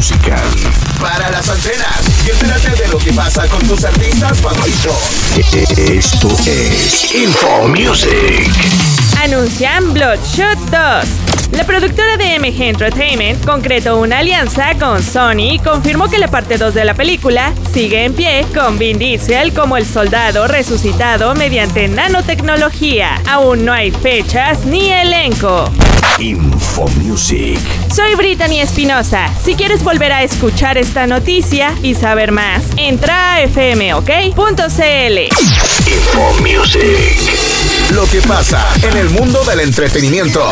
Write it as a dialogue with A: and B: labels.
A: musical. Para las antenas y entérate de lo que pasa con tus artistas favoritos. Esto es Info Music.
B: Anuncian Bloodshot 2. La productora de MG Entertainment concretó una alianza con Sony y confirmó que la parte 2 de la película sigue en pie con Vin Diesel como el soldado resucitado mediante nanotecnología. Aún no hay fechas ni elenco.
A: Info Music.
B: Soy Brittany Espinosa. Si quieres volver a escuchar esta noticia y saber más, entra a fmok.cl.
A: Info Music. Lo que pasa en el mundo del entretenimiento.